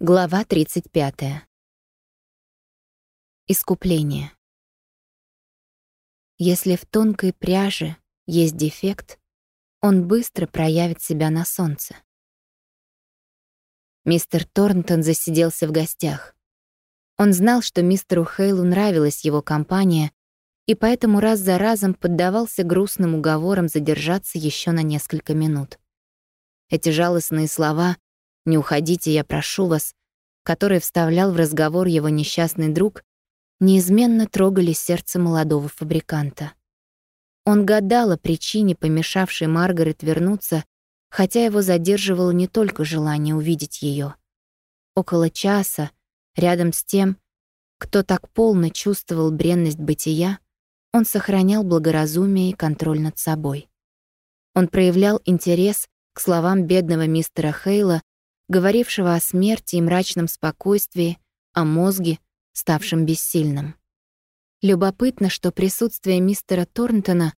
Глава 35. Искупление. Если в тонкой пряже есть дефект, он быстро проявит себя на солнце. Мистер Торнтон засиделся в гостях. Он знал, что мистеру Хейлу нравилась его компания, и поэтому раз за разом поддавался грустным уговорам задержаться еще на несколько минут. Эти жалостные слова «Не уходите, я прошу вас», который вставлял в разговор его несчастный друг, неизменно трогали сердце молодого фабриканта. Он гадал о причине, помешавшей Маргарет вернуться, хотя его задерживало не только желание увидеть ее. Около часа, рядом с тем, кто так полно чувствовал бренность бытия, он сохранял благоразумие и контроль над собой. Он проявлял интерес к словам бедного мистера Хейла говорившего о смерти и мрачном спокойствии, о мозге, ставшем бессильным. Любопытно, что присутствие мистера Торнтона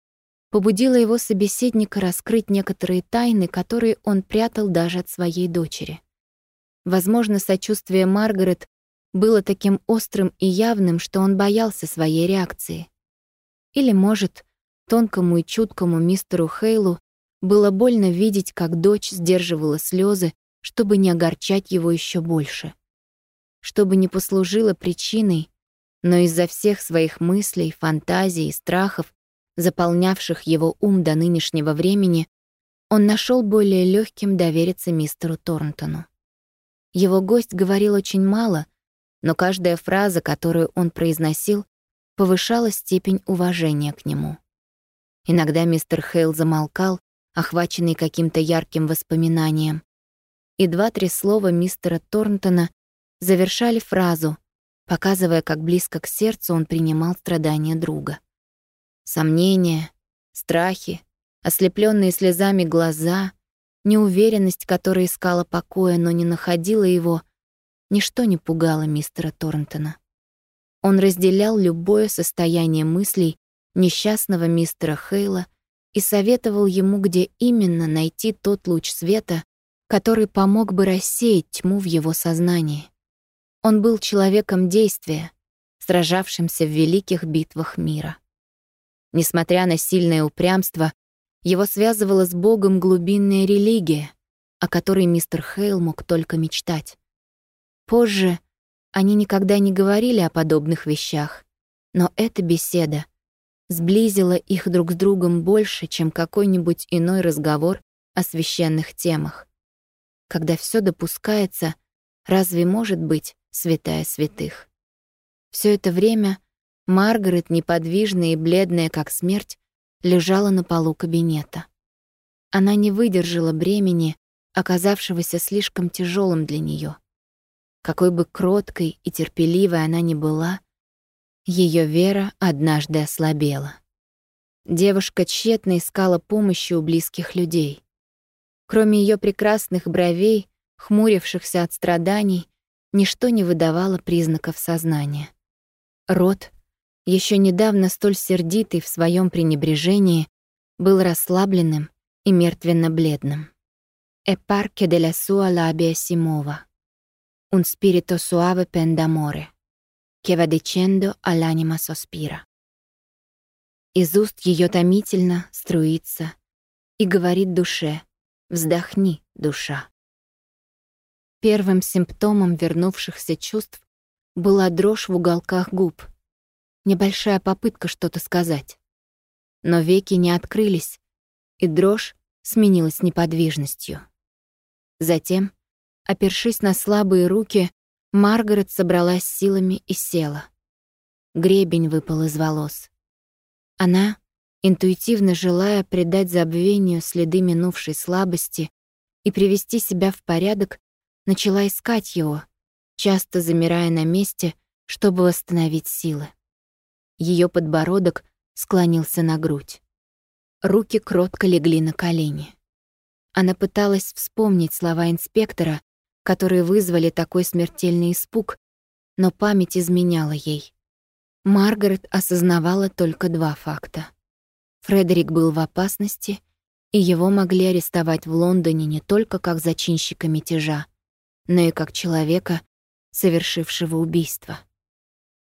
побудило его собеседника раскрыть некоторые тайны, которые он прятал даже от своей дочери. Возможно, сочувствие Маргарет было таким острым и явным, что он боялся своей реакции. Или, может, тонкому и чуткому мистеру Хейлу было больно видеть, как дочь сдерживала слезы, чтобы не огорчать его еще больше. Чтобы не послужило причиной, но из-за всех своих мыслей, фантазий и страхов, заполнявших его ум до нынешнего времени, он нашел более легким довериться мистеру Торнтону. Его гость говорил очень мало, но каждая фраза, которую он произносил, повышала степень уважения к нему. Иногда мистер Хейл замолкал, охваченный каким-то ярким воспоминанием, и два-три слова мистера Торнтона завершали фразу, показывая, как близко к сердцу он принимал страдания друга. Сомнения, страхи, ослепленные слезами глаза, неуверенность, которая искала покоя, но не находила его, ничто не пугало мистера Торнтона. Он разделял любое состояние мыслей несчастного мистера Хейла и советовал ему, где именно найти тот луч света, который помог бы рассеять тьму в его сознании. Он был человеком действия, сражавшимся в великих битвах мира. Несмотря на сильное упрямство, его связывала с Богом глубинная религия, о которой мистер Хейл мог только мечтать. Позже они никогда не говорили о подобных вещах, но эта беседа сблизила их друг с другом больше, чем какой-нибудь иной разговор о священных темах. Когда все допускается, разве может быть святая святых? Все это время Маргарет, неподвижная и бледная, как смерть, лежала на полу кабинета. Она не выдержала бремени, оказавшегося слишком тяжелым для нее. Какой бы кроткой и терпеливой она ни была, ее вера однажды ослабела. Девушка тщетно искала помощи у близких людей. Кроме ее прекрасных бровей, хмурившихся от страданий, ничто не выдавало признаков сознания. Рот, еще недавно столь сердитый в своем пренебрежении, был расслабленным и мертвенно-бледным. «E parche della sua labia si muova, un spirito suave pen d'amore, che va dicendo all'anima sospira». Из уст ее томительно струится и говорит душе — Вздохни, душа. Первым симптомом вернувшихся чувств была дрожь в уголках губ. Небольшая попытка что-то сказать. Но веки не открылись, и дрожь сменилась неподвижностью. Затем, опершись на слабые руки, Маргарет собралась силами и села. Гребень выпал из волос. Она интуитивно желая придать забвению следы минувшей слабости и привести себя в порядок, начала искать его, часто замирая на месте, чтобы восстановить силы. Ее подбородок склонился на грудь. Руки кротко легли на колени. Она пыталась вспомнить слова инспектора, которые вызвали такой смертельный испуг, но память изменяла ей. Маргарет осознавала только два факта. Фредерик был в опасности, и его могли арестовать в Лондоне не только как зачинщика мятежа, но и как человека, совершившего убийство.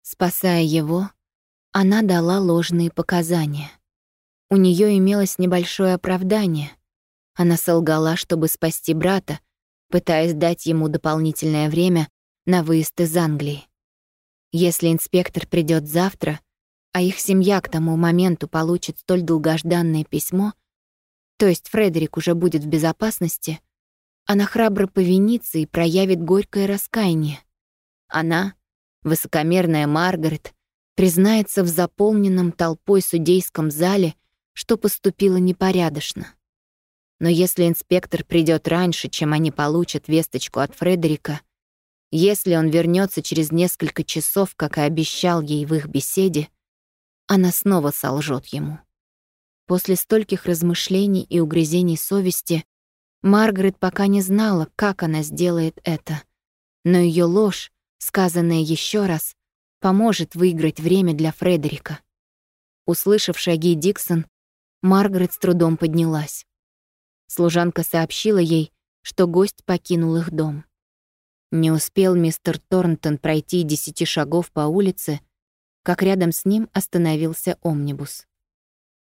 Спасая его, она дала ложные показания. У нее имелось небольшое оправдание. Она солгала, чтобы спасти брата, пытаясь дать ему дополнительное время на выезд из Англии. Если инспектор придет завтра, а их семья к тому моменту получит столь долгожданное письмо, то есть Фредерик уже будет в безопасности, она храбро повинится и проявит горькое раскаяние. Она, высокомерная Маргарет, признается в заполненном толпой судейском зале, что поступила непорядочно. Но если инспектор придет раньше, чем они получат весточку от Фредерика, если он вернется через несколько часов, как и обещал ей в их беседе, она снова солжет ему. После стольких размышлений и угрызений совести Маргарет пока не знала, как она сделает это. Но ее ложь, сказанная еще раз, поможет выиграть время для Фредерика. Услышав шаги Диксон, Маргарет с трудом поднялась. Служанка сообщила ей, что гость покинул их дом. Не успел мистер Торнтон пройти десяти шагов по улице, как рядом с ним остановился омнибус.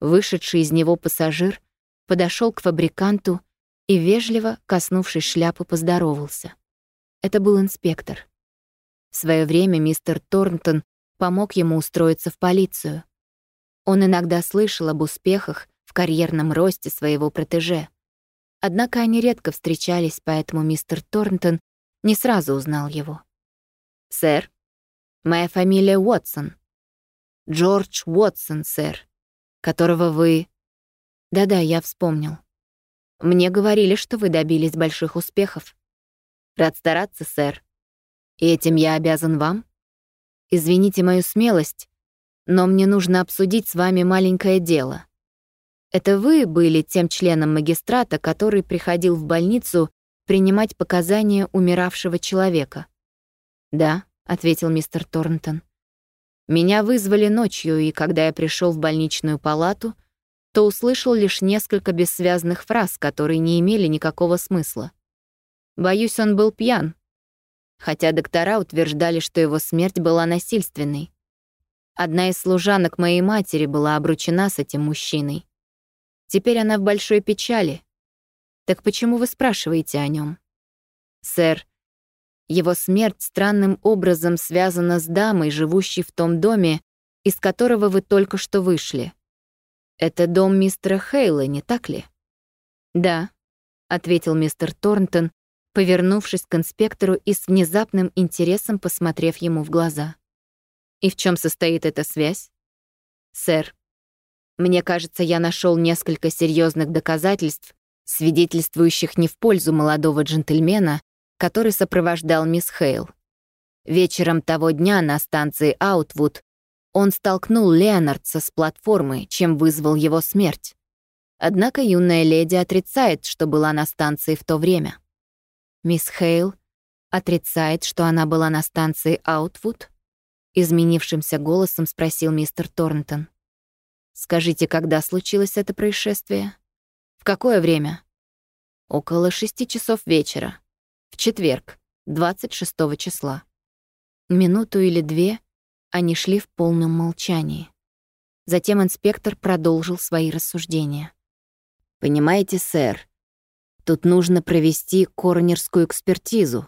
Вышедший из него пассажир подошел к фабриканту и, вежливо, коснувшись шляпы, поздоровался. Это был инспектор. В свое время мистер Торнтон помог ему устроиться в полицию. Он иногда слышал об успехах в карьерном росте своего протеже. Однако они редко встречались, поэтому мистер Торнтон не сразу узнал его. «Сэр, моя фамилия Уотсон. Джордж Уотсон, сэр, которого вы...» «Да-да, я вспомнил. Мне говорили, что вы добились больших успехов. Рад стараться, сэр. И этим я обязан вам. Извините мою смелость, но мне нужно обсудить с вами маленькое дело. Это вы были тем членом магистрата, который приходил в больницу принимать показания умиравшего человека?» «Да», — ответил мистер Торнтон. «Меня вызвали ночью, и когда я пришел в больничную палату, то услышал лишь несколько бессвязных фраз, которые не имели никакого смысла. Боюсь, он был пьян, хотя доктора утверждали, что его смерть была насильственной. Одна из служанок моей матери была обручена с этим мужчиной. Теперь она в большой печали, так почему вы спрашиваете о нем? Сэр, его смерть странным образом связана с дамой, живущей в том доме, из которого вы только что вышли. Это дом мистера Хейла, не так ли? Да, ответил мистер Торнтон, повернувшись к инспектору и с внезапным интересом посмотрев ему в глаза. И в чем состоит эта связь? Сэр, мне кажется, я нашел несколько серьезных доказательств, свидетельствующих не в пользу молодого джентльмена, который сопровождал мисс Хейл. Вечером того дня на станции Аутвуд он столкнул Леонардса с платформы, чем вызвал его смерть. Однако юная леди отрицает, что была на станции в то время. Мисс Хейл отрицает, что она была на станции Аутвуд? Изменившимся голосом спросил мистер Торнтон. «Скажите, когда случилось это происшествие?» В какое время? Около шести часов вечера. В четверг, 26 числа. Минуту или две они шли в полном молчании. Затем инспектор продолжил свои рассуждения. «Понимаете, сэр, тут нужно провести коронерскую экспертизу.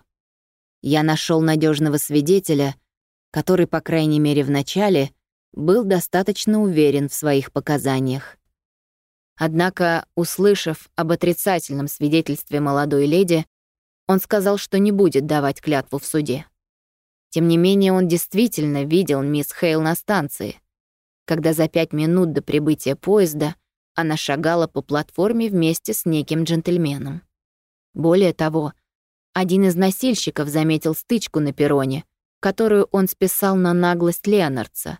Я нашел надежного свидетеля, который, по крайней мере, в начале был достаточно уверен в своих показаниях. Однако, услышав об отрицательном свидетельстве молодой леди, он сказал, что не будет давать клятву в суде. Тем не менее, он действительно видел мисс Хейл на станции, когда за пять минут до прибытия поезда она шагала по платформе вместе с неким джентльменом. Более того, один из носильщиков заметил стычку на перроне, которую он списал на наглость Леонардса,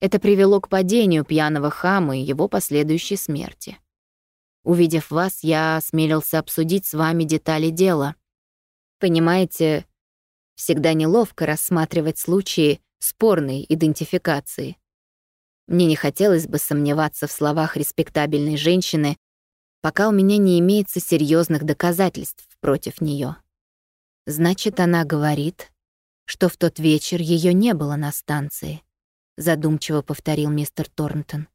это привело к падению пьяного хама и его последующей смерти. Увидев вас, я осмелился обсудить с вами детали дела. Понимаете, всегда неловко рассматривать случаи спорной идентификации. Мне не хотелось бы сомневаться в словах респектабельной женщины, пока у меня не имеется серьезных доказательств против нее. Значит, она говорит, что в тот вечер ее не было на станции, задумчиво повторил мистер Торнтон.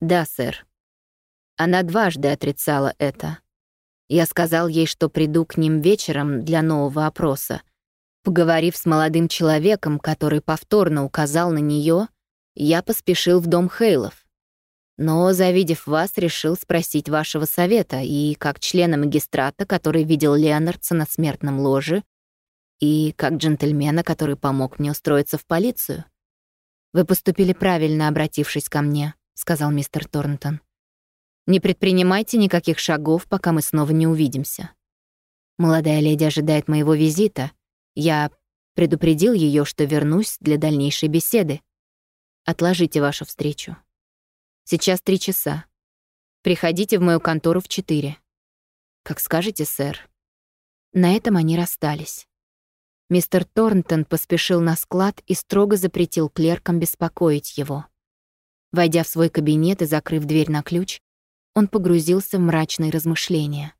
Да, сэр. Она дважды отрицала это. Я сказал ей, что приду к ним вечером для нового опроса. Поговорив с молодым человеком, который повторно указал на нее, я поспешил в дом Хейлов. Но, завидев вас, решил спросить вашего совета, и как члена магистрата, который видел Леонардса на смертном ложе, и как джентльмена, который помог мне устроиться в полицию. «Вы поступили правильно, обратившись ко мне», — сказал мистер Торнтон. Не предпринимайте никаких шагов, пока мы снова не увидимся. Молодая леди ожидает моего визита. Я предупредил ее, что вернусь для дальнейшей беседы. Отложите вашу встречу. Сейчас три часа. Приходите в мою контору в четыре. Как скажете, сэр. На этом они расстались. Мистер Торнтон поспешил на склад и строго запретил клеркам беспокоить его. Войдя в свой кабинет и закрыв дверь на ключ, он погрузился в мрачные размышления.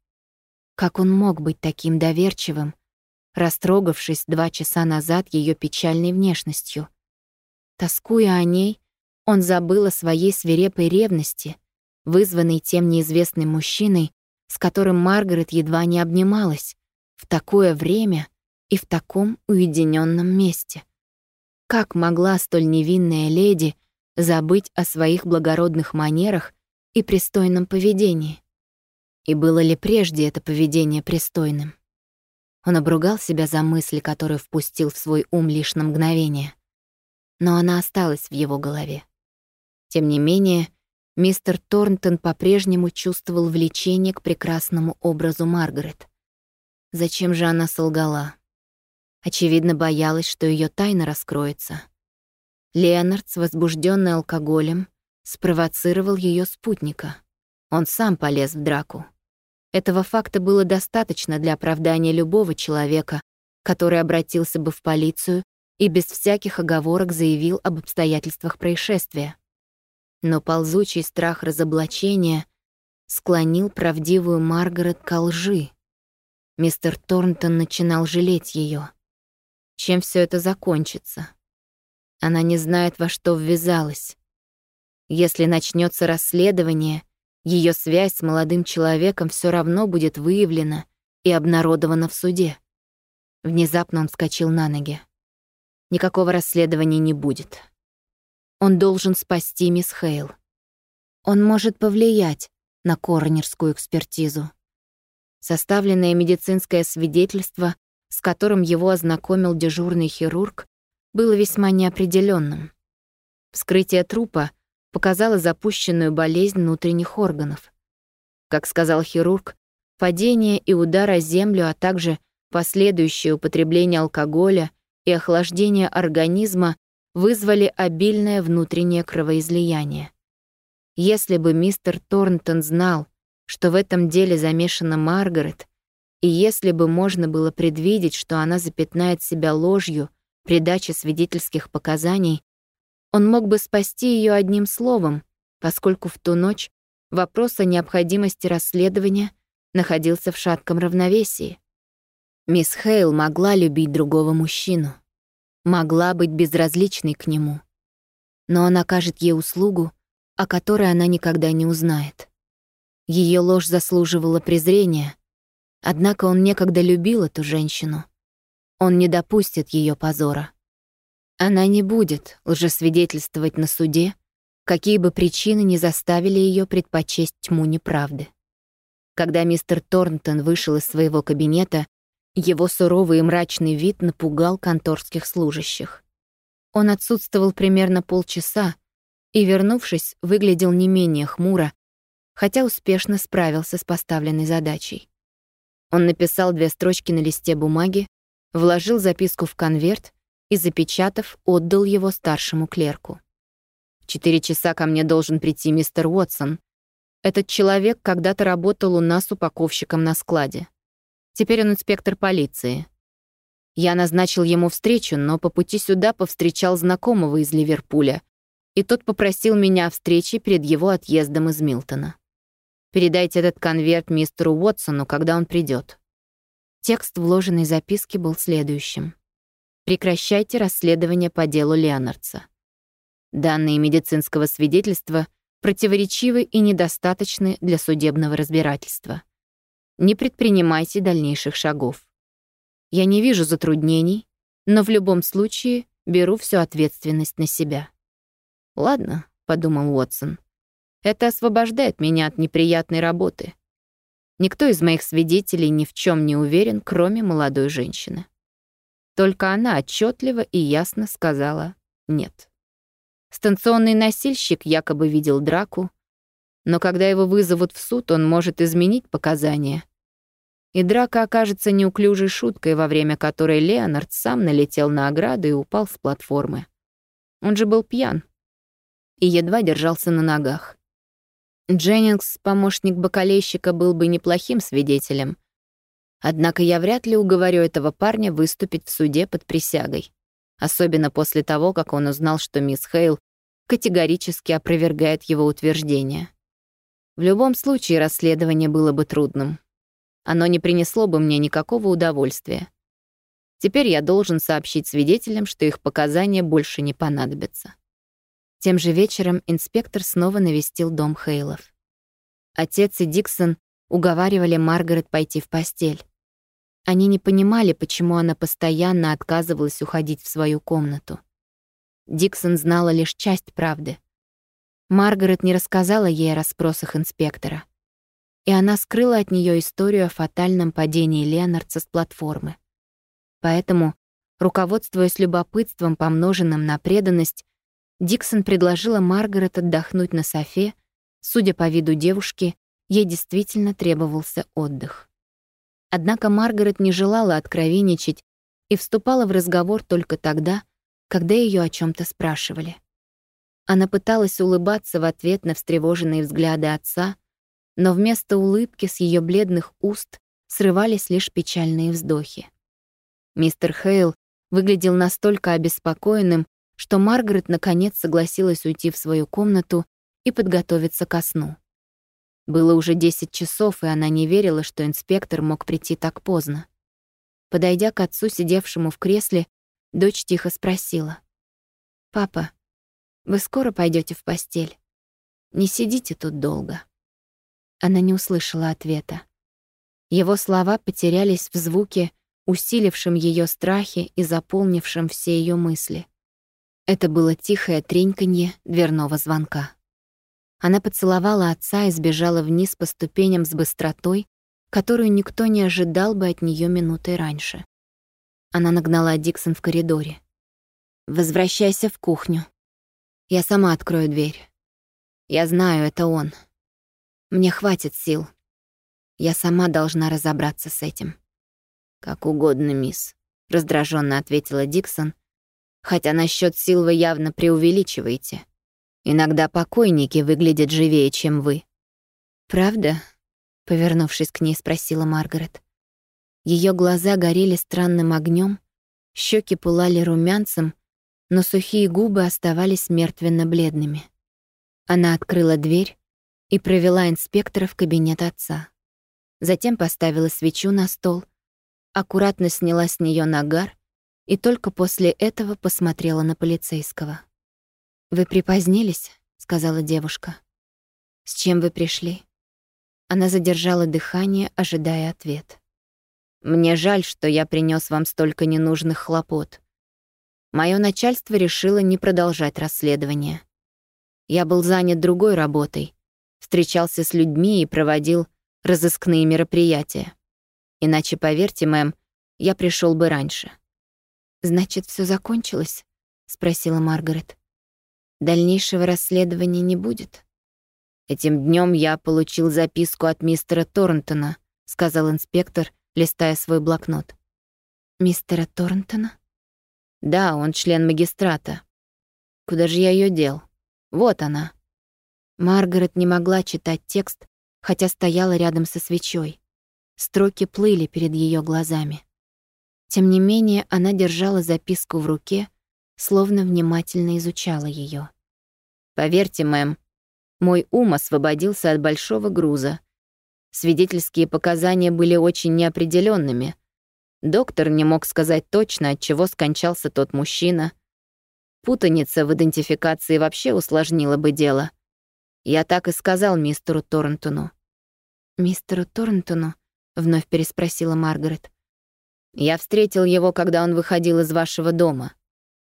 Как он мог быть таким доверчивым, растрогавшись два часа назад ее печальной внешностью? Тоскуя о ней, он забыл о своей свирепой ревности, вызванной тем неизвестным мужчиной, с которым Маргарет едва не обнималась, в такое время и в таком уединенном месте. Как могла столь невинная леди забыть о своих благородных манерах и пристойном поведении. И было ли прежде это поведение пристойным? Он обругал себя за мысль, которую впустил в свой ум лишь на мгновение. Но она осталась в его голове. Тем не менее, мистер Торнтон по-прежнему чувствовал влечение к прекрасному образу Маргарет. Зачем же она солгала? Очевидно, боялась, что ее тайна раскроется. Леонард, возбужденный алкоголем, спровоцировал ее спутника. Он сам полез в драку. Этого факта было достаточно для оправдания любого человека, который обратился бы в полицию и без всяких оговорок заявил об обстоятельствах происшествия. Но ползучий страх разоблачения склонил правдивую Маргарет к лжи. Мистер Торнтон начинал жалеть ее. Чем все это закончится? Она не знает, во что ввязалась. Если начнется расследование, ее связь с молодым человеком все равно будет выявлена и обнародована в суде. Внезапно он вскочил на ноги. Никакого расследования не будет. Он должен спасти мисс Хейл. Он может повлиять на коронерскую экспертизу. Составленное медицинское свидетельство, с которым его ознакомил дежурный хирург, было весьма неопределенным. Вскрытие трупа показала запущенную болезнь внутренних органов. Как сказал хирург, падение и удар о землю, а также последующее употребление алкоголя и охлаждение организма вызвали обильное внутреннее кровоизлияние. Если бы мистер Торнтон знал, что в этом деле замешана Маргарет, и если бы можно было предвидеть, что она запятнает себя ложью при даче свидетельских показаний, он мог бы спасти ее одним словом, поскольку в ту ночь вопрос о необходимости расследования находился в шатком равновесии. Мисс Хейл могла любить другого мужчину, могла быть безразличной к нему, но он окажет ей услугу, о которой она никогда не узнает. Ее ложь заслуживала презрения, однако он некогда любил эту женщину. Он не допустит ее позора. Она не будет лжесвидетельствовать на суде, какие бы причины не заставили ее предпочесть тьму неправды. Когда мистер Торнтон вышел из своего кабинета, его суровый и мрачный вид напугал конторских служащих. Он отсутствовал примерно полчаса и, вернувшись, выглядел не менее хмуро, хотя успешно справился с поставленной задачей. Он написал две строчки на листе бумаги, вложил записку в конверт и, запечатав, отдал его старшему клерку. «В четыре часа ко мне должен прийти мистер Уотсон. Этот человек когда-то работал у нас упаковщиком на складе. Теперь он инспектор полиции. Я назначил ему встречу, но по пути сюда повстречал знакомого из Ливерпуля, и тот попросил меня о встрече перед его отъездом из Милтона. Передайте этот конверт мистеру Уотсону, когда он придет. Текст вложенной записки был следующим. «Прекращайте расследование по делу Леонардса. Данные медицинского свидетельства противоречивы и недостаточны для судебного разбирательства. Не предпринимайте дальнейших шагов. Я не вижу затруднений, но в любом случае беру всю ответственность на себя. «Ладно», — подумал Уотсон, — «это освобождает меня от неприятной работы. Никто из моих свидетелей ни в чем не уверен, кроме молодой женщины. Только она отчетливо и ясно сказала «нет». Станционный носильщик якобы видел драку, но когда его вызовут в суд, он может изменить показания и драка окажется неуклюжей шуткой, во время которой Леонард сам налетел на ограду и упал с платформы. Он же был пьян и едва держался на ногах. Дженнингс, помощник бокалейщика, был бы неплохим свидетелем. Однако я вряд ли уговорю этого парня выступить в суде под присягой. Особенно после того, как он узнал, что мисс Хейл категорически опровергает его утверждения. В любом случае расследование было бы трудным. Оно не принесло бы мне никакого удовольствия. Теперь я должен сообщить свидетелям, что их показания больше не понадобятся. Тем же вечером инспектор снова навестил дом Хейлов. Отец и Диксон уговаривали Маргарет пойти в постель. Они не понимали, почему она постоянно отказывалась уходить в свою комнату. Диксон знала лишь часть правды. Маргарет не рассказала ей о расспросах инспектора и она скрыла от нее историю о фатальном падении Леонардса с платформы. Поэтому, руководствуясь любопытством, помноженным на преданность, Диксон предложила Маргарет отдохнуть на софе. Судя по виду девушки, ей действительно требовался отдых. Однако Маргарет не желала откровенничать и вступала в разговор только тогда, когда ее о чем то спрашивали. Она пыталась улыбаться в ответ на встревоженные взгляды отца, но вместо улыбки с ее бледных уст срывались лишь печальные вздохи. Мистер Хейл выглядел настолько обеспокоенным, что Маргарет наконец согласилась уйти в свою комнату и подготовиться ко сну. Было уже 10 часов, и она не верила, что инспектор мог прийти так поздно. Подойдя к отцу, сидевшему в кресле, дочь тихо спросила. «Папа, вы скоро пойдете в постель? Не сидите тут долго». Она не услышала ответа. Его слова потерялись в звуке, усилившем ее страхи и заполнившем все ее мысли. Это было тихое треньканье дверного звонка. Она поцеловала отца и сбежала вниз по ступеням с быстротой, которую никто не ожидал бы от нее минутой раньше. Она нагнала Диксон в коридоре. «Возвращайся в кухню. Я сама открою дверь. Я знаю, это он. Мне хватит сил. Я сама должна разобраться с этим. Как угодно, мисс, раздраженно ответила Диксон, хотя насчет сил вы явно преувеличиваете. Иногда покойники выглядят живее, чем вы. Правда? Повернувшись к ней, спросила Маргарет. Ее глаза горели странным огнем, щеки пылали румянцем, но сухие губы оставались мертвенно-бледными. Она открыла дверь и провела инспектора в кабинет отца. Затем поставила свечу на стол, аккуратно сняла с нее нагар и только после этого посмотрела на полицейского. «Вы припозднились?» — сказала девушка. «С чем вы пришли?» Она задержала дыхание, ожидая ответ. «Мне жаль, что я принес вам столько ненужных хлопот. Мое начальство решило не продолжать расследование. Я был занят другой работой, встречался с людьми и проводил разыскные мероприятия. Иначе, поверьте, мэм, я пришел бы раньше. «Значит, все закончилось?» — спросила Маргарет. «Дальнейшего расследования не будет?» «Этим днем я получил записку от мистера Торнтона», — сказал инспектор, листая свой блокнот. «Мистера Торнтона?» «Да, он член магистрата. Куда же я ее дел? Вот она». Маргарет не могла читать текст, хотя стояла рядом со свечой. Строки плыли перед ее глазами. Тем не менее, она держала записку в руке, словно внимательно изучала ее. «Поверьте, мэм, мой ум освободился от большого груза. Свидетельские показания были очень неопределенными, Доктор не мог сказать точно, от чего скончался тот мужчина. Путаница в идентификации вообще усложнила бы дело. Я так и сказал мистеру Торнтону. «Мистеру Торнтону?» — вновь переспросила Маргарет. «Я встретил его, когда он выходил из вашего дома.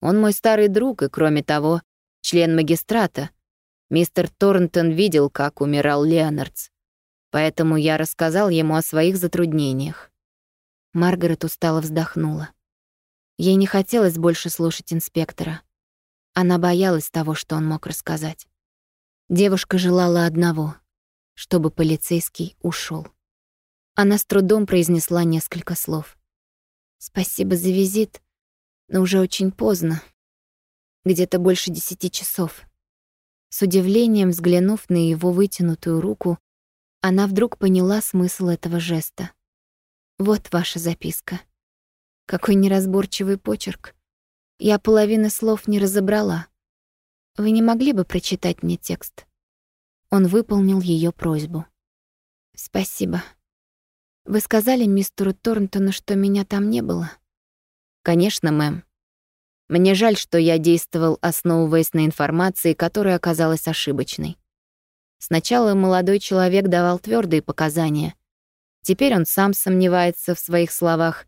Он мой старый друг и, кроме того, член магистрата. Мистер Торнтон видел, как умирал Леонардс. Поэтому я рассказал ему о своих затруднениях. Маргарет устало вздохнула. Ей не хотелось больше слушать инспектора. Она боялась того, что он мог рассказать. Девушка желала одного — чтобы полицейский ушел. Она с трудом произнесла несколько слов. «Спасибо за визит, но уже очень поздно. Где-то больше десяти часов». С удивлением взглянув на его вытянутую руку, она вдруг поняла смысл этого жеста. «Вот ваша записка. Какой неразборчивый почерк. Я половины слов не разобрала. Вы не могли бы прочитать мне текст?» Он выполнил ее просьбу. «Спасибо. Вы сказали мистеру Торнтону, что меня там не было?» «Конечно, мэм. Мне жаль, что я действовал, основываясь на информации, которая оказалась ошибочной. Сначала молодой человек давал твердые показания. Теперь он сам сомневается в своих словах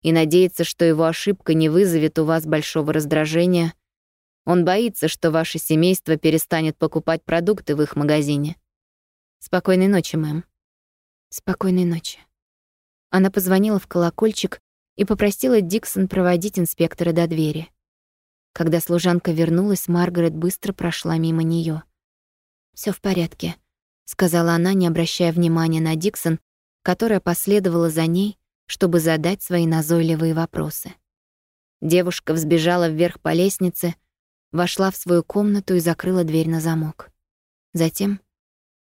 и надеется, что его ошибка не вызовет у вас большого раздражения. Он боится, что ваше семейство перестанет покупать продукты в их магазине. Спокойной ночи, мэм. Спокойной ночи. Она позвонила в колокольчик и попросила Диксон проводить инспектора до двери. Когда служанка вернулась, Маргарет быстро прошла мимо нее. Все в порядке», — сказала она, не обращая внимания на Диксон, которая последовала за ней, чтобы задать свои назойливые вопросы. Девушка взбежала вверх по лестнице, вошла в свою комнату и закрыла дверь на замок. Затем,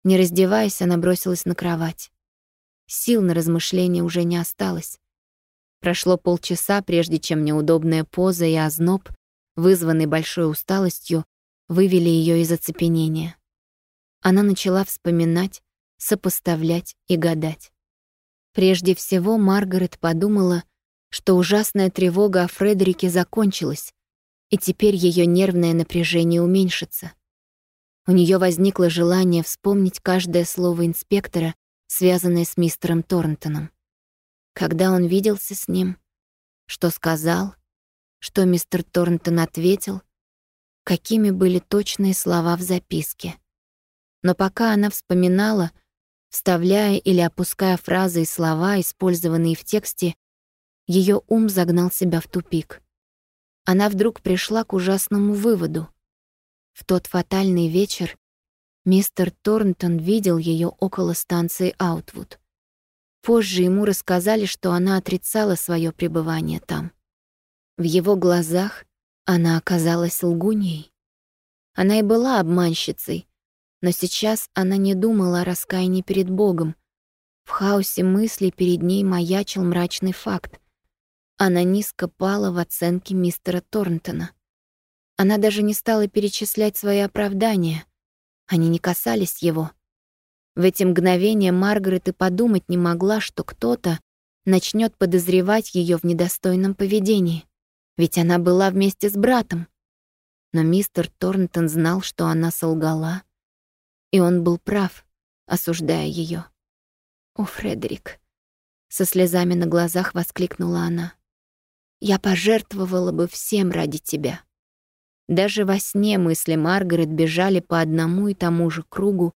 не раздеваясь, она бросилась на кровать. Сил на размышления уже не осталось. Прошло полчаса, прежде чем неудобная поза и озноб, вызванный большой усталостью, вывели ее из оцепенения она начала вспоминать, сопоставлять и гадать. Прежде всего Маргарет подумала, что ужасная тревога о Фредерике закончилась, и теперь ее нервное напряжение уменьшится. У нее возникло желание вспомнить каждое слово инспектора, связанное с мистером Торнтоном. Когда он виделся с ним, что сказал, что мистер Торнтон ответил, какими были точные слова в записке. Но пока она вспоминала, вставляя или опуская фразы и слова, использованные в тексте, ее ум загнал себя в тупик. Она вдруг пришла к ужасному выводу. В тот фатальный вечер мистер Торнтон видел ее около станции Аутвуд. Позже ему рассказали, что она отрицала свое пребывание там. В его глазах она оказалась лгуньей. Она и была обманщицей, но сейчас она не думала о раскаянии перед Богом. В хаосе мыслей перед ней маячил мрачный факт. Она низко пала в оценке мистера Торнтона. Она даже не стала перечислять свои оправдания. Они не касались его. В эти мгновения Маргарет и подумать не могла, что кто-то начнет подозревать ее в недостойном поведении. Ведь она была вместе с братом. Но мистер Торнтон знал, что она солгала, и он был прав, осуждая ее. «О, Фредерик!» Со слезами на глазах воскликнула она. «Я пожертвовала бы всем ради тебя». Даже во сне мысли Маргарет бежали по одному и тому же кругу,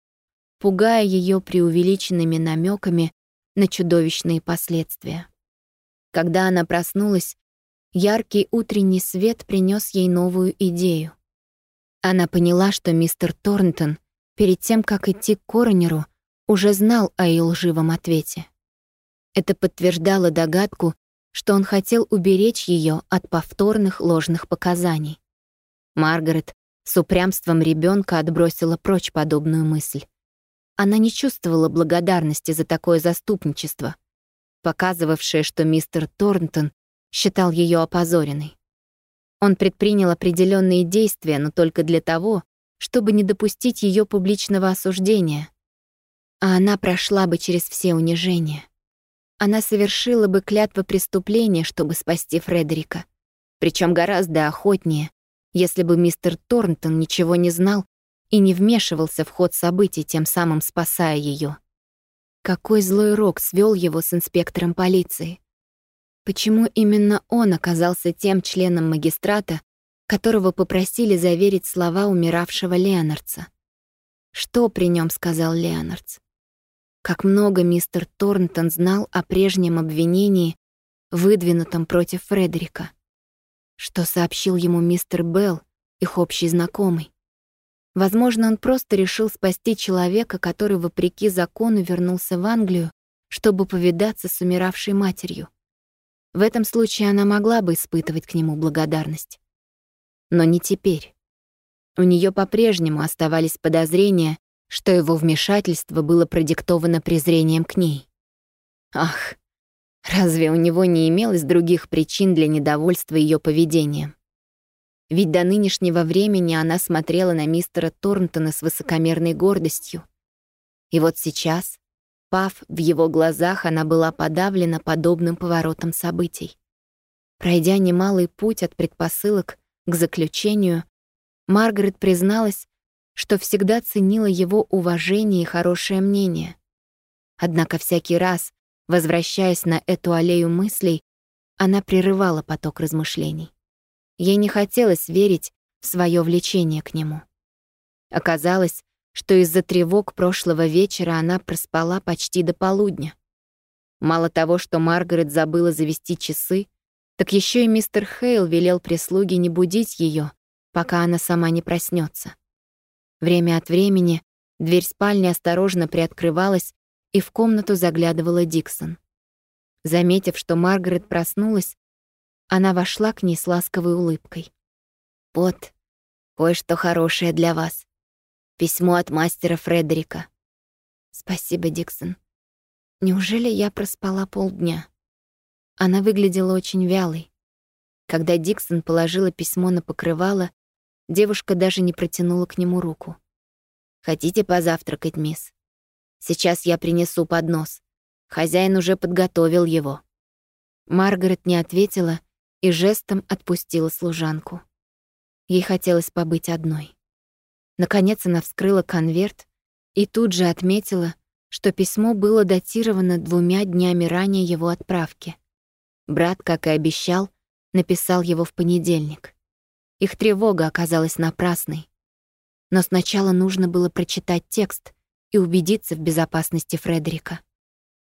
пугая ее преувеличенными намеками на чудовищные последствия. Когда она проснулась, яркий утренний свет принес ей новую идею. Она поняла, что мистер Торнтон перед тем, как идти к коронеру, уже знал о ее лживом ответе. Это подтверждало догадку, что он хотел уберечь ее от повторных ложных показаний. Маргарет с упрямством ребенка отбросила прочь подобную мысль. Она не чувствовала благодарности за такое заступничество, показывавшее, что мистер Торнтон считал ее опозоренной. Он предпринял определенные действия, но только для того, чтобы не допустить ее публичного осуждения. А она прошла бы через все унижения. она совершила бы клятво преступления, чтобы спасти Фредерика. Причем гораздо охотнее, если бы мистер Торнтон ничего не знал и не вмешивался в ход событий, тем самым спасая ее. Какой злой рок свел его с инспектором полиции? Почему именно он оказался тем членом магистрата, которого попросили заверить слова умиравшего Леонардса? Что при нем сказал Леонардс? Как много мистер Торнтон знал о прежнем обвинении, выдвинутом против Фредерика. Что сообщил ему мистер Белл, их общий знакомый. Возможно, он просто решил спасти человека, который, вопреки закону, вернулся в Англию, чтобы повидаться с умиравшей матерью. В этом случае она могла бы испытывать к нему благодарность. Но не теперь. У нее по-прежнему оставались подозрения, что его вмешательство было продиктовано презрением к ней. Ах, разве у него не имелось других причин для недовольства ее поведением? Ведь до нынешнего времени она смотрела на мистера Торнтона с высокомерной гордостью. И вот сейчас, пав в его глазах, она была подавлена подобным поворотом событий. Пройдя немалый путь от предпосылок к заключению, Маргарет призналась, что всегда ценила его уважение и хорошее мнение. Однако всякий раз, возвращаясь на эту аллею мыслей, она прерывала поток размышлений. Ей не хотелось верить в свое влечение к нему. Оказалось, что из-за тревог прошлого вечера она проспала почти до полудня. Мало того, что Маргарет забыла завести часы, так еще и мистер Хейл велел прислуге не будить ее, пока она сама не проснется. Время от времени дверь спальни осторожно приоткрывалась, и в комнату заглядывала Диксон. Заметив, что Маргарет проснулась, она вошла к ней с ласковой улыбкой. «Вот, кое-что хорошее для вас. Письмо от мастера Фредерика». «Спасибо, Диксон. Неужели я проспала полдня?» Она выглядела очень вялой. Когда Диксон положила письмо на покрывало, Девушка даже не протянула к нему руку. «Хотите позавтракать, мисс? Сейчас я принесу поднос. Хозяин уже подготовил его». Маргарет не ответила и жестом отпустила служанку. Ей хотелось побыть одной. Наконец она вскрыла конверт и тут же отметила, что письмо было датировано двумя днями ранее его отправки. Брат, как и обещал, написал его в понедельник. Их тревога оказалась напрасной. Но сначала нужно было прочитать текст и убедиться в безопасности Фредерика.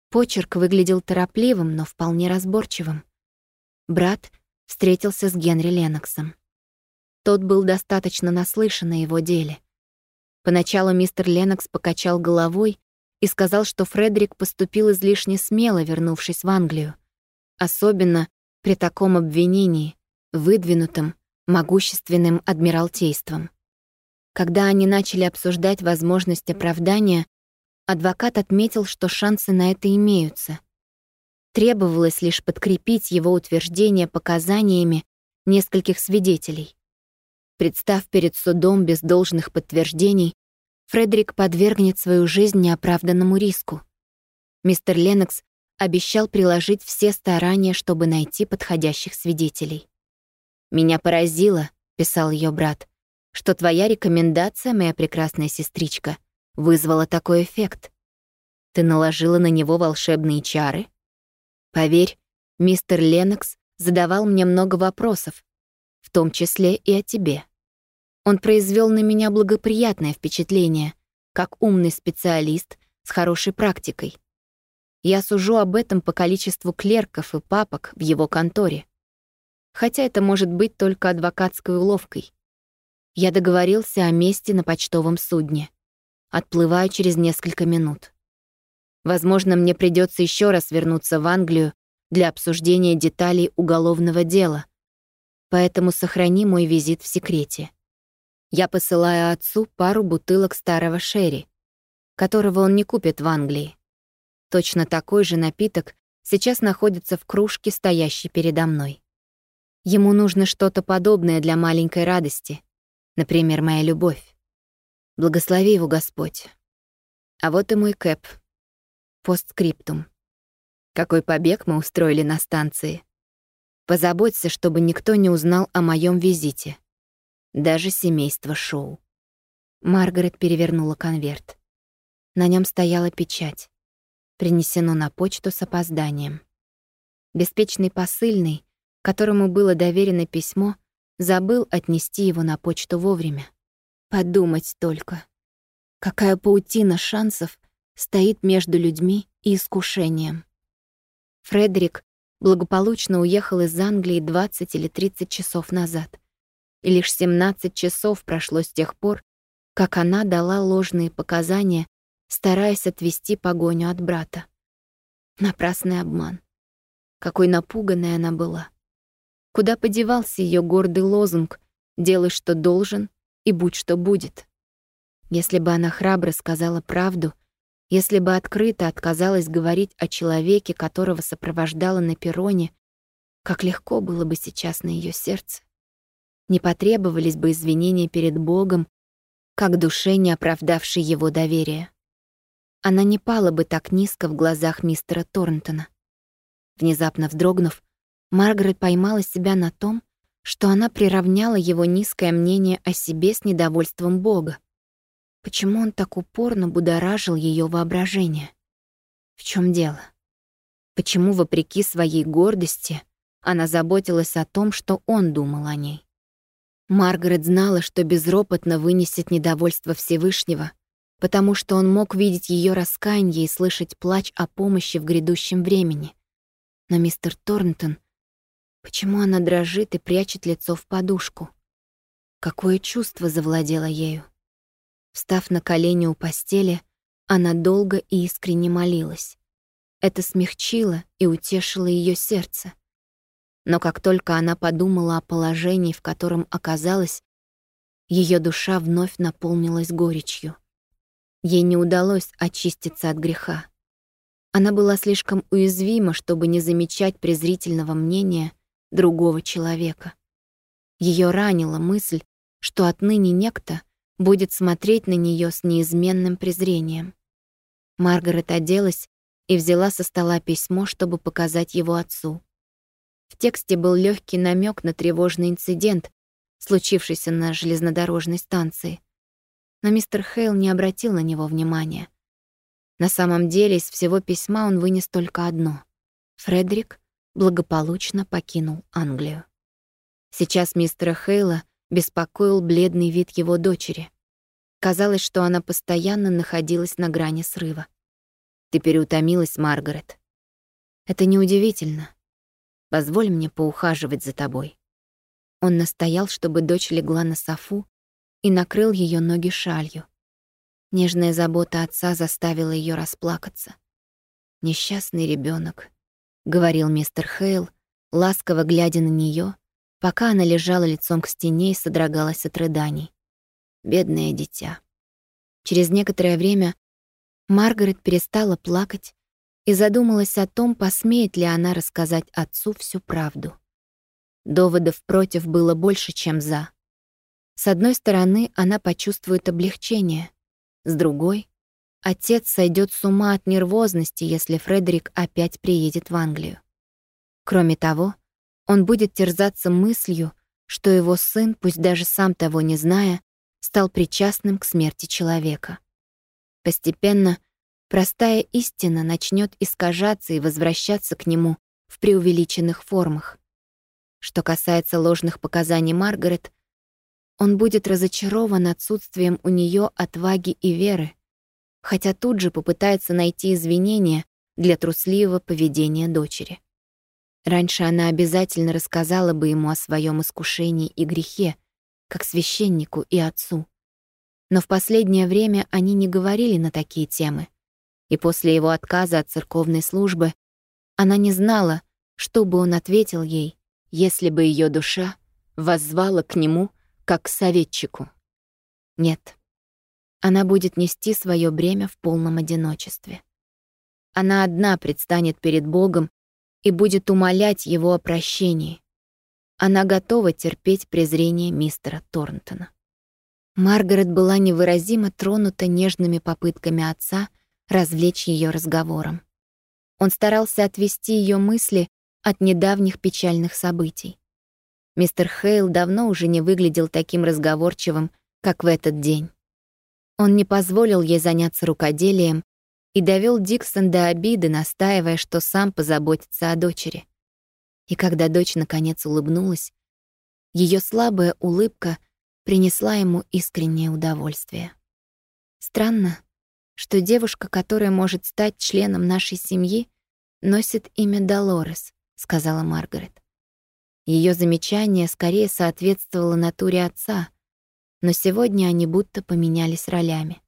Почерк выглядел торопливым, но вполне разборчивым. Брат встретился с Генри Леноксом. Тот был достаточно наслышан о его деле. Поначалу мистер Ленокс покачал головой и сказал, что Фредерик поступил излишне смело, вернувшись в Англию. Особенно при таком обвинении, выдвинутом могущественным адмиралтейством. Когда они начали обсуждать возможность оправдания, адвокат отметил, что шансы на это имеются. Требовалось лишь подкрепить его утверждение показаниями нескольких свидетелей. Представ перед судом без должных подтверждений, Фредерик подвергнет свою жизнь неоправданному риску. Мистер Леннокс обещал приложить все старания, чтобы найти подходящих свидетелей. «Меня поразило», — писал ее брат, «что твоя рекомендация, моя прекрасная сестричка, вызвала такой эффект. Ты наложила на него волшебные чары? Поверь, мистер Ленокс задавал мне много вопросов, в том числе и о тебе. Он произвел на меня благоприятное впечатление, как умный специалист с хорошей практикой. Я сужу об этом по количеству клерков и папок в его конторе хотя это может быть только адвокатской уловкой. Я договорился о месте на почтовом судне. Отплываю через несколько минут. Возможно, мне придется еще раз вернуться в Англию для обсуждения деталей уголовного дела, поэтому сохрани мой визит в секрете. Я посылаю отцу пару бутылок старого шерри, которого он не купит в Англии. Точно такой же напиток сейчас находится в кружке, стоящей передо мной. Ему нужно что-то подобное для маленькой радости, например, моя любовь. Благослови его Господь. А вот и мой кэп. Постскриптум. Какой побег мы устроили на станции. Позаботься, чтобы никто не узнал о моем визите. Даже семейство Шоу. Маргарет перевернула конверт. На нем стояла печать. Принесено на почту с опозданием. Беспечный посыльный, которому было доверено письмо, забыл отнести его на почту вовремя. Подумать только. Какая паутина шансов стоит между людьми и искушением. Фредерик благополучно уехал из Англии 20 или 30 часов назад. И лишь 17 часов прошло с тех пор, как она дала ложные показания, стараясь отвести погоню от брата. Напрасный обман. Какой напуганной она была. Куда подевался ее гордый лозунг «Делай, что должен, и будь, что будет». Если бы она храбро сказала правду — если бы открыто отказалась говорить о человеке, которого сопровождала на перроне, как легко было бы сейчас на ее сердце. Не потребовались бы извинения перед Богом, как душе, не оправдавшей его доверия. Она не пала бы так низко в глазах мистера Торнтона. Внезапно вздрогнув, Маргарет поймала себя на том, что она приравняла его низкое мнение о себе с недовольством Бога. Почему он так упорно будоражил ее воображение? В чем дело? Почему, вопреки своей гордости, она заботилась о том, что он думал о ней? Маргарет знала, что безропотно вынесет недовольство Всевышнего, потому что он мог видеть ее раскаяние и слышать плач о помощи в грядущем времени. Но мистер Торнтон... Почему она дрожит и прячет лицо в подушку? Какое чувство завладело ею? Встав на колени у постели, она долго и искренне молилась. Это смягчило и утешило ее сердце. Но как только она подумала о положении, в котором оказалась, ее душа вновь наполнилась горечью. Ей не удалось очиститься от греха. Она была слишком уязвима, чтобы не замечать презрительного мнения другого человека. Ее ранила мысль, что отныне некто — будет смотреть на нее с неизменным презрением. Маргарет оделась и взяла со стола письмо, чтобы показать его отцу. В тексте был легкий намек на тревожный инцидент, случившийся на железнодорожной станции. Но мистер Хейл не обратил на него внимания. На самом деле из всего письма он вынес только одно. Фредерик благополучно покинул Англию. Сейчас мистера Хейла — беспокоил бледный вид его дочери. Казалось, что она постоянно находилась на грани срыва. «Ты переутомилась, Маргарет». «Это неудивительно. Позволь мне поухаживать за тобой». Он настоял, чтобы дочь легла на софу и накрыл ее ноги шалью. Нежная забота отца заставила ее расплакаться. «Несчастный ребенок, говорил мистер Хейл, ласково глядя на нее пока она лежала лицом к стене и содрогалась от рыданий. Бедное дитя. Через некоторое время Маргарет перестала плакать и задумалась о том, посмеет ли она рассказать отцу всю правду. Доводов против было больше, чем «за». С одной стороны, она почувствует облегчение, с другой — отец сойдет с ума от нервозности, если Фредерик опять приедет в Англию. Кроме того, он будет терзаться мыслью, что его сын, пусть даже сам того не зная, стал причастным к смерти человека. Постепенно простая истина начнет искажаться и возвращаться к нему в преувеличенных формах. Что касается ложных показаний Маргарет, он будет разочарован отсутствием у нее отваги и веры, хотя тут же попытается найти извинения для трусливого поведения дочери. Раньше она обязательно рассказала бы ему о своем искушении и грехе, как священнику и отцу. Но в последнее время они не говорили на такие темы. И после его отказа от церковной службы она не знала, что бы он ответил ей, если бы ее душа воззвала к нему как к советчику. Нет, она будет нести свое бремя в полном одиночестве. Она одна предстанет перед Богом и будет умолять его о прощении. Она готова терпеть презрение мистера Торнтона. Маргарет была невыразимо тронута нежными попытками отца развлечь ее разговором. Он старался отвести ее мысли от недавних печальных событий. Мистер Хейл давно уже не выглядел таким разговорчивым, как в этот день. Он не позволил ей заняться рукоделием и довел Диксон до обиды, настаивая, что сам позаботится о дочери. И когда дочь наконец улыбнулась, ее слабая улыбка принесла ему искреннее удовольствие. Странно, что девушка, которая может стать членом нашей семьи, носит имя Долорес, сказала Маргарет. Ее замечание скорее соответствовало натуре отца, но сегодня они будто поменялись ролями.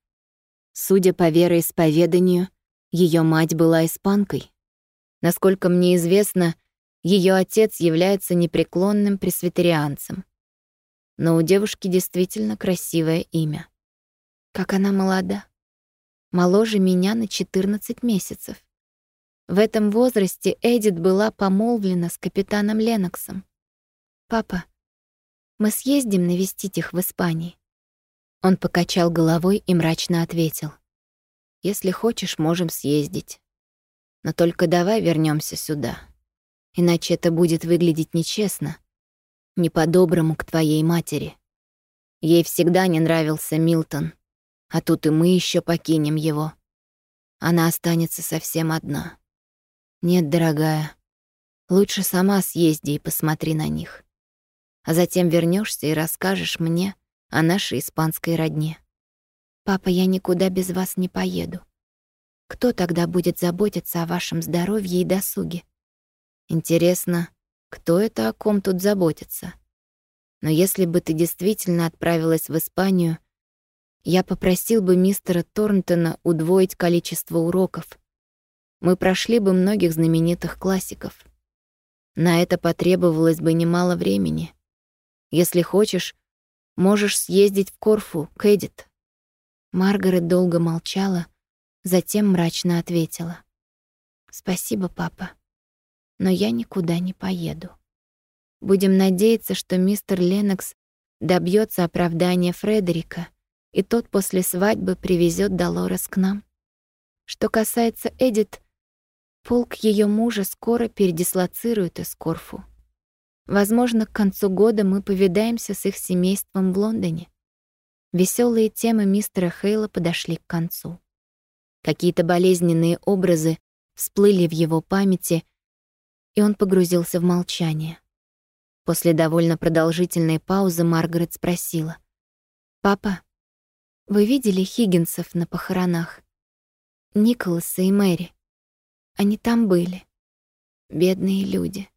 Судя по вероисповеданию, ее мать была испанкой. Насколько мне известно, ее отец является непреклонным пресвитерианцем. Но у девушки действительно красивое имя. Как она молода. Моложе меня на 14 месяцев. В этом возрасте Эдит была помолвлена с капитаном Леноксом. «Папа, мы съездим навестить их в Испании». Он покачал головой и мрачно ответил. «Если хочешь, можем съездить. Но только давай вернемся сюда. Иначе это будет выглядеть нечестно, не по-доброму к твоей матери. Ей всегда не нравился Милтон, а тут и мы еще покинем его. Она останется совсем одна. Нет, дорогая, лучше сама съезди и посмотри на них а затем вернешься и расскажешь мне о нашей испанской родне. Папа, я никуда без вас не поеду. Кто тогда будет заботиться о вашем здоровье и досуге? Интересно, кто это о ком тут заботится? Но если бы ты действительно отправилась в Испанию, я попросил бы мистера Торнтона удвоить количество уроков. Мы прошли бы многих знаменитых классиков. На это потребовалось бы немало времени. Если хочешь, можешь съездить в Корфу, к Эдит». Маргарет долго молчала, затем мрачно ответила. «Спасибо, папа, но я никуда не поеду. Будем надеяться, что мистер Ленокс добьется оправдания Фредерика, и тот после свадьбы привезет Долорес к нам. Что касается Эдит, полк ее мужа скоро передислоцирует из Корфу. Возможно, к концу года мы повидаемся с их семейством в Лондоне. Веселые темы мистера Хейла подошли к концу. Какие-то болезненные образы всплыли в его памяти, и он погрузился в молчание. После довольно продолжительной паузы Маргарет спросила. «Папа, вы видели Хиггинсов на похоронах? Николаса и Мэри. Они там были. Бедные люди».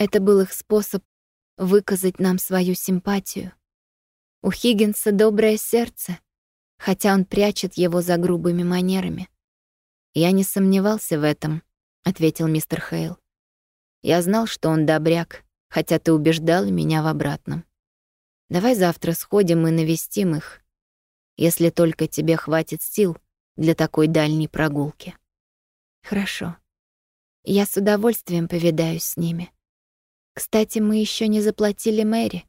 Это был их способ выказать нам свою симпатию. У Хиггинса доброе сердце, хотя он прячет его за грубыми манерами. «Я не сомневался в этом», — ответил мистер Хейл. «Я знал, что он добряк, хотя ты убеждал меня в обратном. Давай завтра сходим и навестим их, если только тебе хватит сил для такой дальней прогулки». «Хорошо. Я с удовольствием повидаюсь с ними», кстати, мы еще не заплатили Мэри.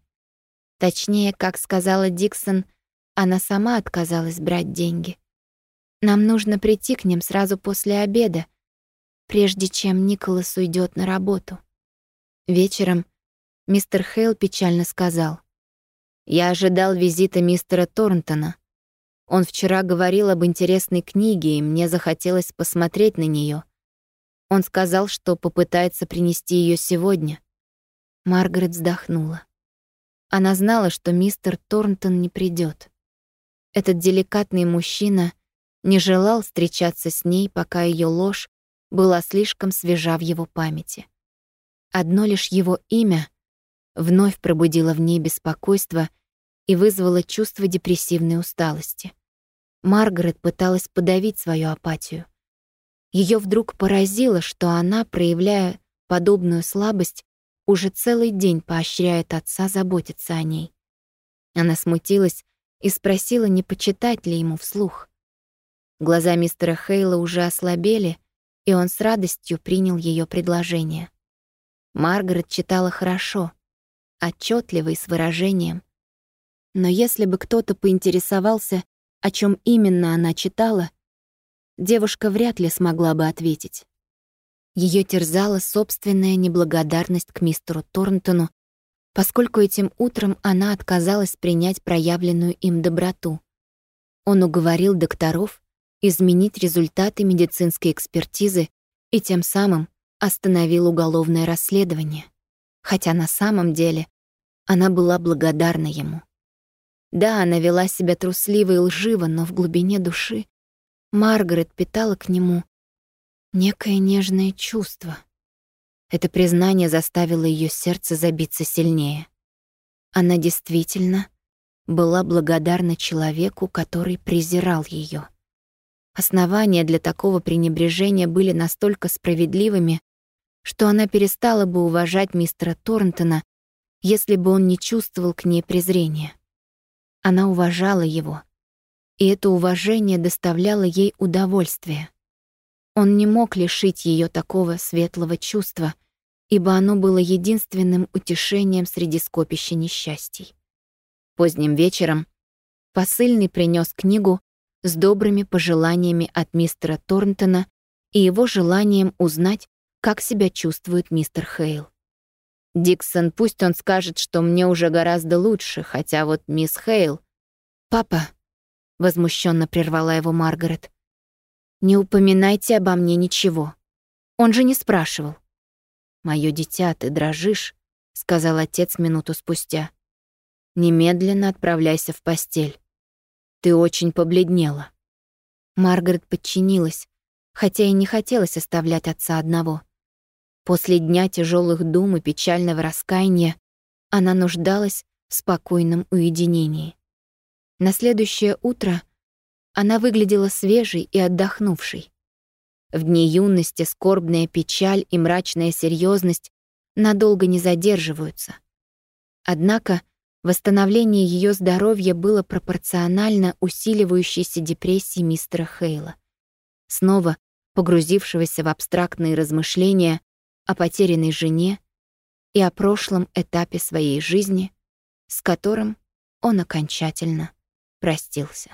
Точнее, как сказала Диксон, она сама отказалась брать деньги. Нам нужно прийти к ним сразу после обеда, прежде чем Николас уйдет на работу. Вечером мистер Хейл печально сказал. «Я ожидал визита мистера Торнтона. Он вчера говорил об интересной книге, и мне захотелось посмотреть на нее. Он сказал, что попытается принести ее сегодня. Маргарет вздохнула. Она знала, что мистер Торнтон не придет. Этот деликатный мужчина не желал встречаться с ней, пока ее ложь была слишком свежа в его памяти. Одно лишь его имя вновь пробудило в ней беспокойство и вызвало чувство депрессивной усталости. Маргарет пыталась подавить свою апатию. Ее вдруг поразило, что она, проявляя подобную слабость, уже целый день поощряет отца заботиться о ней. Она смутилась и спросила, не почитать ли ему вслух. Глаза мистера Хейла уже ослабели, и он с радостью принял ее предложение. Маргарет читала хорошо, отчетливо и с выражением. Но если бы кто-то поинтересовался, о чем именно она читала, девушка вряд ли смогла бы ответить. Ее терзала собственная неблагодарность к мистеру Торнтону, поскольку этим утром она отказалась принять проявленную им доброту. Он уговорил докторов изменить результаты медицинской экспертизы и тем самым остановил уголовное расследование. Хотя на самом деле она была благодарна ему. Да, она вела себя трусливо и лживо, но в глубине души Маргарет питала к нему некое нежное чувство. Это признание заставило ее сердце забиться сильнее. Она действительно была благодарна человеку, который презирал ее. Основания для такого пренебрежения были настолько справедливыми, что она перестала бы уважать мистера Торнтона, если бы он не чувствовал к ней презрения. Она уважала его, и это уважение доставляло ей удовольствие. Он не мог лишить ее такого светлого чувства, ибо оно было единственным утешением среди скопища несчастий. Поздним вечером посыльный принес книгу с добрыми пожеланиями от мистера Торнтона и его желанием узнать, как себя чувствует мистер Хейл. Диксон, пусть он скажет, что мне уже гораздо лучше, хотя вот мисс Хейл... «Папа», — возмущенно прервала его Маргарет, «не упоминайте обо мне ничего. Он же не спрашивал». «Моё дитя, ты дрожишь», — сказал отец минуту спустя. «Немедленно отправляйся в постель. Ты очень побледнела». Маргарет подчинилась, хотя и не хотелось оставлять отца одного. После дня тяжелых дум и печального раскаяния она нуждалась в спокойном уединении. На следующее утро она выглядела свежей и отдохнувшей. В дни юности скорбная печаль и мрачная серьезность надолго не задерживаются. Однако восстановление ее здоровья было пропорционально усиливающейся депрессии мистера Хейла, снова погрузившегося в абстрактные размышления о потерянной жене и о прошлом этапе своей жизни, с которым он окончательно простился.